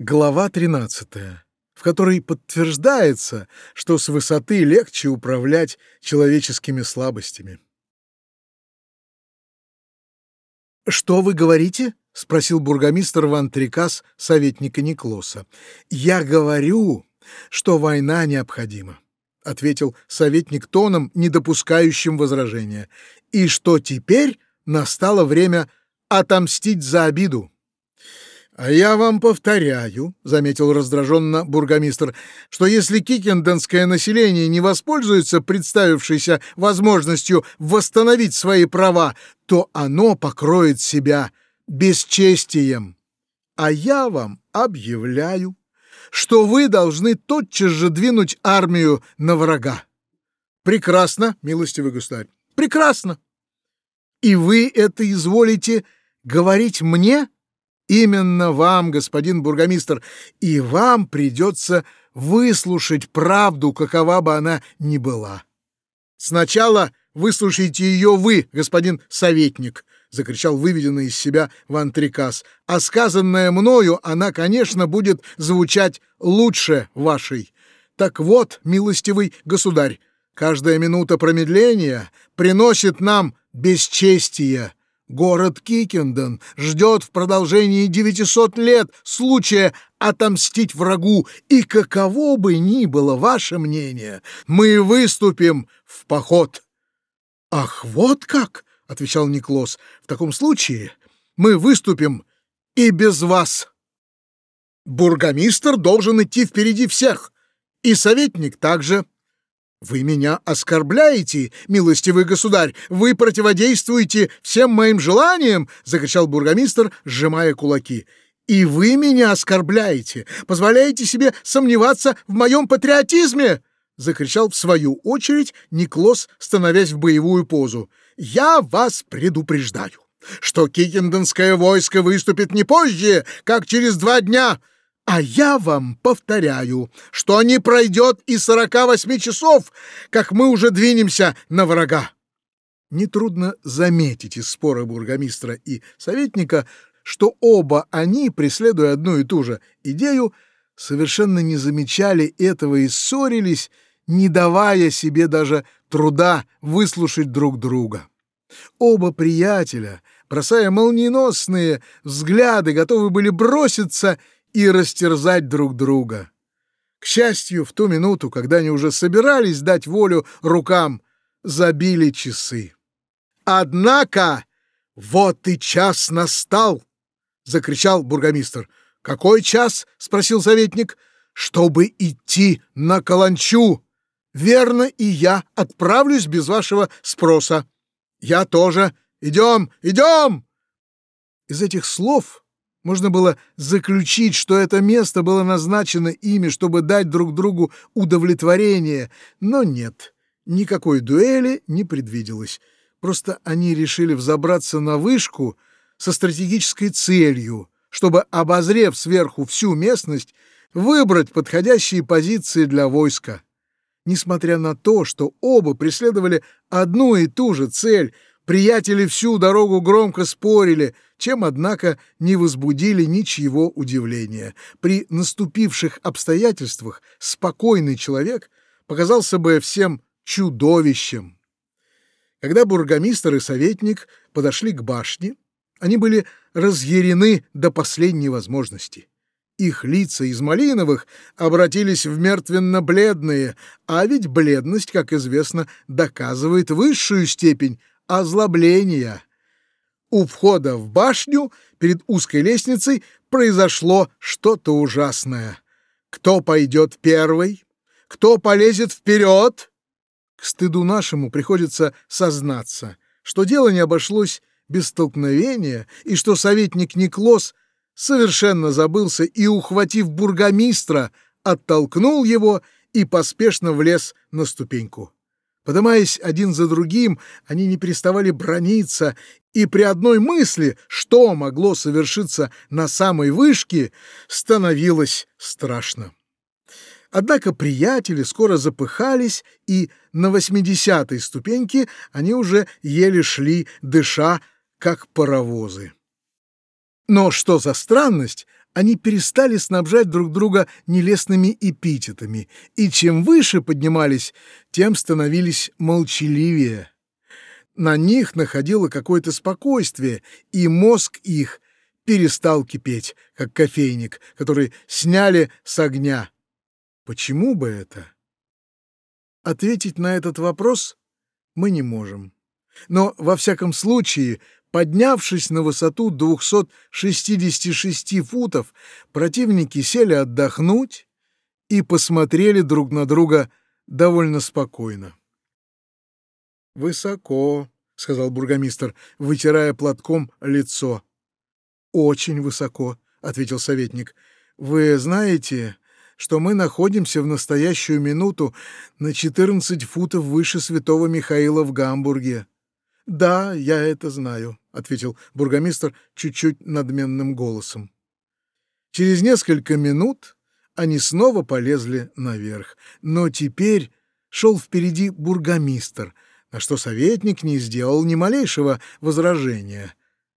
Глава 13, в которой подтверждается, что с высоты легче управлять человеческими слабостями. «Что вы говорите?» — спросил бургомистр Ван Трикас, советника Никлоса. «Я говорю, что война необходима», — ответил советник тоном, не допускающим возражения, «и что теперь настало время отомстить за обиду». «А я вам повторяю», — заметил раздраженно бургомистр, «что если кикенденское население не воспользуется представившейся возможностью восстановить свои права, то оно покроет себя бесчестием. А я вам объявляю, что вы должны тотчас же двинуть армию на врага». «Прекрасно, милостивый государь, прекрасно! И вы это изволите говорить мне?» Именно вам, господин бургомистр, и вам придется выслушать правду, какова бы она ни была. Сначала выслушайте ее вы, господин советник, — закричал выведенный из себя Ван Трикас. «А сказанное мною она, конечно, будет звучать лучше вашей. Так вот, милостивый государь, каждая минута промедления приносит нам бесчестие. Город Кикенден ждет в продолжении 900 лет случая отомстить врагу, и каково бы ни было ваше мнение, мы выступим в поход. — Ах, вот как! — отвечал Никлос. — В таком случае мы выступим и без вас. Бургомистр должен идти впереди всех, и советник также. — «Вы меня оскорбляете, милостивый государь! Вы противодействуете всем моим желаниям!» — закричал бургомистр, сжимая кулаки. «И вы меня оскорбляете! Позволяете себе сомневаться в моем патриотизме!» — закричал в свою очередь Никлос, становясь в боевую позу. «Я вас предупреждаю, что Кикенденское войско выступит не позже, как через два дня!» А я вам повторяю, что не пройдет и сорока восьми часов, как мы уже двинемся на врага. Нетрудно заметить из спора бургомистра и советника, что оба они, преследуя одну и ту же идею, совершенно не замечали этого и ссорились, не давая себе даже труда выслушать друг друга. Оба приятеля, бросая молниеносные взгляды, готовы были броситься и растерзать друг друга. К счастью, в ту минуту, когда они уже собирались дать волю рукам, забили часы. «Однако вот и час настал!» — закричал бургомистр. «Какой час?» — спросил советник. «Чтобы идти на каланчу. Верно, и я отправлюсь без вашего спроса. Я тоже. Идем, идем!» Из этих слов можно было заключить, что это место было назначено ими, чтобы дать друг другу удовлетворение, но нет, никакой дуэли не предвиделось. Просто они решили взобраться на вышку со стратегической целью, чтобы, обозрев сверху всю местность, выбрать подходящие позиции для войска. Несмотря на то, что оба преследовали одну и ту же цель — Приятели всю дорогу громко спорили, чем, однако, не возбудили ничьего удивления. При наступивших обстоятельствах спокойный человек показался бы всем чудовищем. Когда бургомистр и советник подошли к башне, они были разъярены до последней возможности. Их лица из малиновых обратились в мертвенно-бледные, а ведь бледность, как известно, доказывает высшую степень озлобления. У входа в башню перед узкой лестницей произошло что-то ужасное. Кто пойдет первый? Кто полезет вперед? К стыду нашему приходится сознаться, что дело не обошлось без столкновения, и что советник Никлос совершенно забылся и, ухватив бургомистра, оттолкнул его и поспешно влез на ступеньку. Подымаясь один за другим, они не переставали брониться, и при одной мысли, что могло совершиться на самой вышке, становилось страшно. Однако приятели скоро запыхались, и на восьмидесятой ступеньке они уже еле шли, дыша, как паровозы. Но что за странность, они перестали снабжать друг друга нелестными эпитетами, и чем выше поднимались, тем становились молчаливее. На них находило какое-то спокойствие, и мозг их перестал кипеть, как кофейник, который сняли с огня. Почему бы это? Ответить на этот вопрос мы не можем. Но, во всяком случае, поднявшись на высоту 266 футов, противники сели отдохнуть и посмотрели друг на друга довольно спокойно. «Высоко», — сказал бургомистр, вытирая платком лицо. «Очень высоко», — ответил советник. «Вы знаете, что мы находимся в настоящую минуту на 14 футов выше святого Михаила в Гамбурге?» «Да, я это знаю», — ответил бургомистр чуть-чуть надменным голосом. Через несколько минут они снова полезли наверх, но теперь шел впереди бургомистр, на что советник не сделал ни малейшего возражения.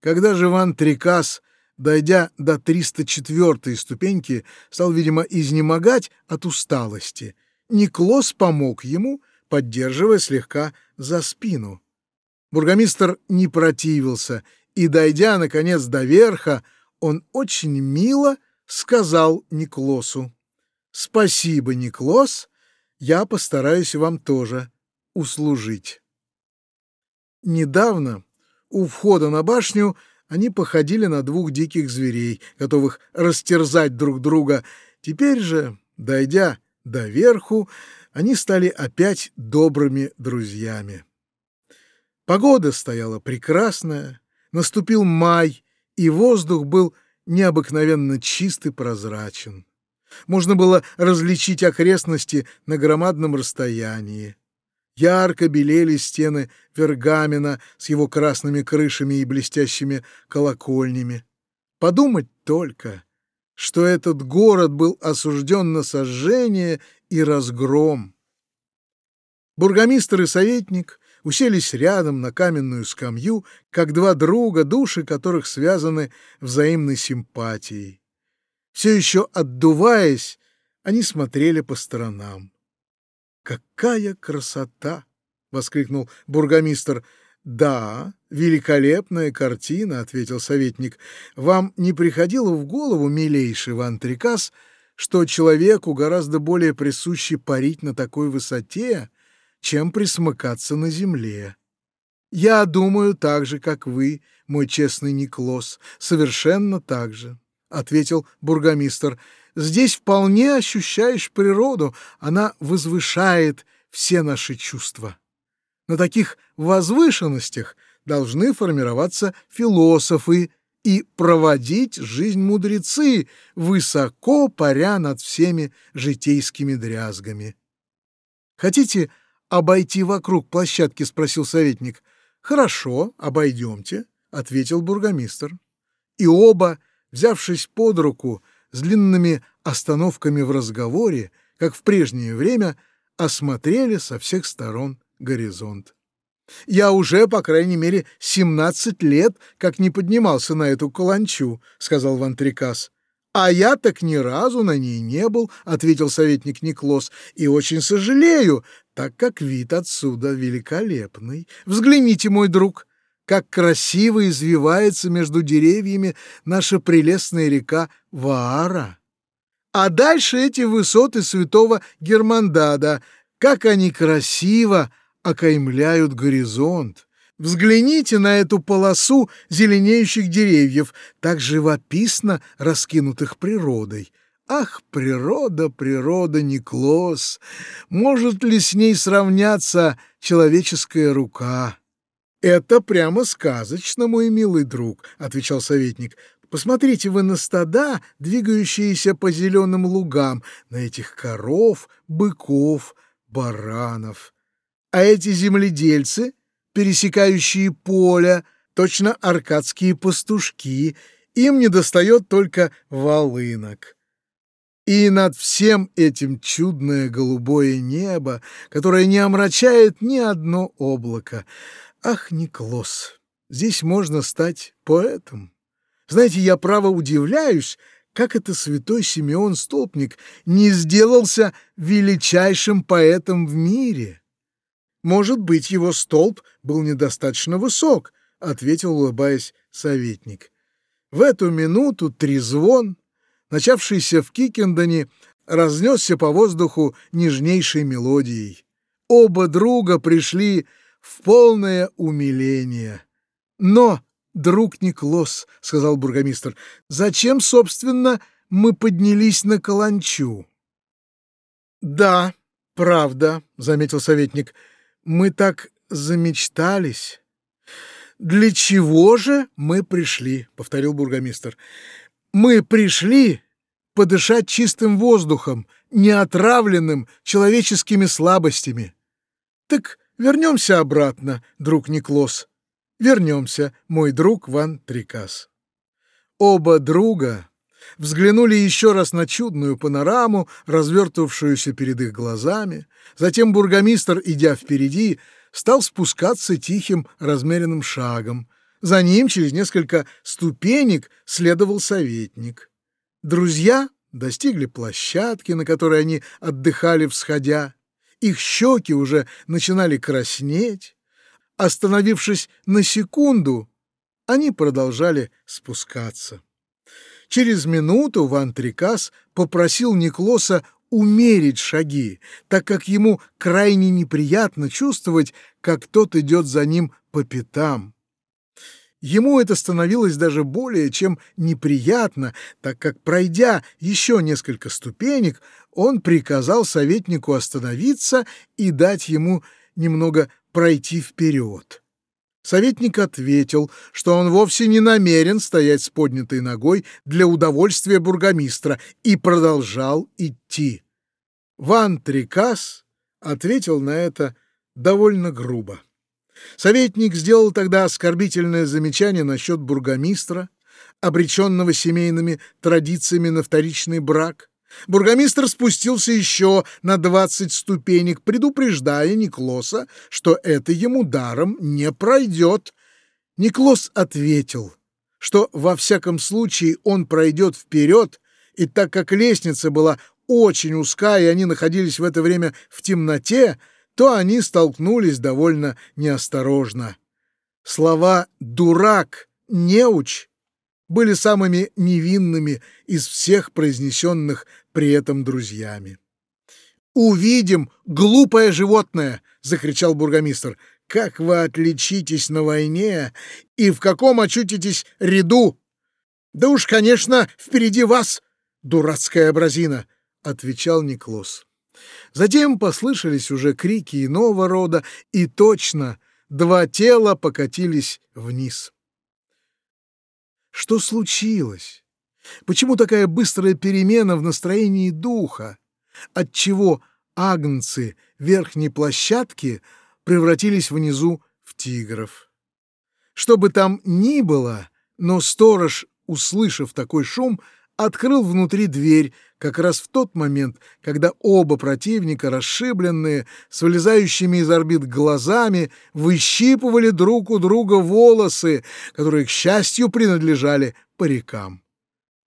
Когда же Ван Трикас, дойдя до 304-й ступеньки, стал, видимо, изнемогать от усталости, Никлос помог ему, поддерживая слегка за спину. Бургомистр не противился, и, дойдя, наконец, до верха, он очень мило сказал Никлосу. «Спасибо, Никлос, я постараюсь вам тоже услужить». Недавно у входа на башню они походили на двух диких зверей, готовых растерзать друг друга. Теперь же, дойдя до верху, они стали опять добрыми друзьями. Погода стояла прекрасная, наступил май, и воздух был необыкновенно чист и прозрачен. Можно было различить окрестности на громадном расстоянии. Ярко белели стены Вергамена с его красными крышами и блестящими колокольнями. Подумать только, что этот город был осужден на сожжение и разгром. Бургомистр и советник уселись рядом на каменную скамью, как два друга, души которых связаны взаимной симпатией. Все еще отдуваясь, они смотрели по сторонам. «Какая красота!» — воскликнул бургомистр. «Да, великолепная картина», — ответил советник. «Вам не приходило в голову, милейший Ван Трикас, что человеку гораздо более присуще парить на такой высоте, чем присмыкаться на земле? Я думаю так же, как вы, мой честный Никлос, совершенно так же», — ответил бургомистр. Здесь вполне ощущаешь природу, она возвышает все наши чувства. На таких возвышенностях должны формироваться философы и проводить жизнь мудрецы, высоко паря над всеми житейскими дрязгами. Хотите обойти вокруг площадки?» — спросил советник. «Хорошо, обойдемте», — ответил бургомистр. И оба, взявшись под руку, с длинными остановками в разговоре, как в прежнее время, осмотрели со всех сторон горизонт. «Я уже, по крайней мере, семнадцать лет, как не поднимался на эту каланчу», — сказал Вантрикас. «А я так ни разу на ней не был», — ответил советник Никлос, «и очень сожалею, так как вид отсюда великолепный. Взгляните, мой друг, как красиво извивается между деревьями наша прелестная река Ваара. А дальше эти высоты святого Германдада, как они красиво окаймляют горизонт. Взгляните на эту полосу зеленеющих деревьев, так живописно раскинутых природой. Ах, природа, природа, Никлос! Может ли с ней сравняться человеческая рука? «Это прямо сказочно, мой милый друг», — отвечал советник. «Посмотрите вы на стада, двигающиеся по зеленым лугам, на этих коров, быков, баранов. А эти земледельцы, пересекающие поля, точно аркадские пастушки, им недостает только волынок. И над всем этим чудное голубое небо, которое не омрачает ни одно облако. Ах, Никлос, здесь можно стать поэтом. Знаете, я право удивляюсь, как это святой Симеон Столпник не сделался величайшим поэтом в мире? Может быть, его столб был недостаточно высок, ответил, улыбаясь, советник. В эту минуту трезвон, начавшийся в Кикендоне, разнесся по воздуху нежнейшей мелодией. Оба друга пришли в полное умиление. Но, друг Никлос, — сказал бургомистр, — зачем, собственно, мы поднялись на каланчу? — Да, правда, — заметил советник, — мы так замечтались. — Для чего же мы пришли? — повторил бургомистр. — Мы пришли подышать чистым воздухом, неотравленным человеческими слабостями. Так вернемся обратно, друг Никлос. Вернемся, мой друг Ван Трикас. Оба друга взглянули еще раз на чудную панораму, развертывавшуюся перед их глазами. Затем бургомистр, идя впереди, стал спускаться тихим, размеренным шагом. За ним через несколько ступенек следовал советник. Друзья достигли площадки, на которой они отдыхали всходя. Их щеки уже начинали краснеть. Остановившись на секунду, они продолжали спускаться. Через минуту Ван Трикас попросил Никлоса умерить шаги, так как ему крайне неприятно чувствовать, как тот идет за ним по пятам. Ему это становилось даже более чем неприятно, так как, пройдя еще несколько ступенек, он приказал советнику остановиться и дать ему немного пройти вперед. Советник ответил, что он вовсе не намерен стоять с поднятой ногой для удовольствия бургомистра, и продолжал идти. Ван Трикас ответил на это довольно грубо. Советник сделал тогда оскорбительное замечание насчет бургомистра, обреченного семейными традициями на вторичный брак. Бургомистр спустился еще на двадцать ступенек, предупреждая Никлоса, что это ему даром не пройдет. Никлос ответил, что во всяком случае он пройдет вперед, и так как лестница была очень узкая, и они находились в это время в темноте, то они столкнулись довольно неосторожно. Слова «дурак», «неуч» были самыми невинными из всех произнесенных при этом друзьями. «Увидим, глупое животное!» — закричал бургомистр. «Как вы отличитесь на войне и в каком очутитесь ряду?» «Да уж, конечно, впереди вас, дурацкая образина!» — отвечал Никлос. Затем послышались уже крики иного рода, и точно два тела покатились вниз. Что случилось? Почему такая быстрая перемена в настроении духа? Отчего агнцы верхней площадки превратились внизу в тигров? Что бы там ни было, но сторож, услышав такой шум, открыл внутри дверь как раз в тот момент, когда оба противника, расшибленные, с вылезающими из орбит глазами, выщипывали друг у друга волосы, которые, к счастью, принадлежали парикам.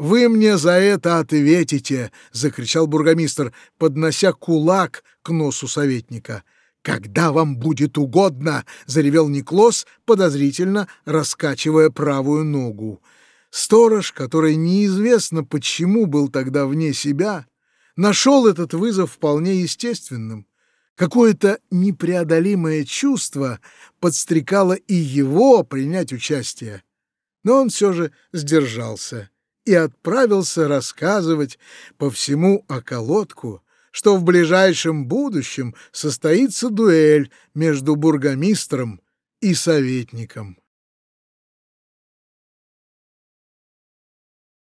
«Вы мне за это ответите!» — закричал бургомистр, поднося кулак к носу советника. «Когда вам будет угодно!» — заревел Никлос, подозрительно раскачивая правую ногу. Сторож, который неизвестно почему был тогда вне себя, нашел этот вызов вполне естественным. Какое-то непреодолимое чувство подстрекало и его принять участие. Но он все же сдержался и отправился рассказывать по всему околотку, что в ближайшем будущем состоится дуэль между бургомистром и советником.